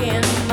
again.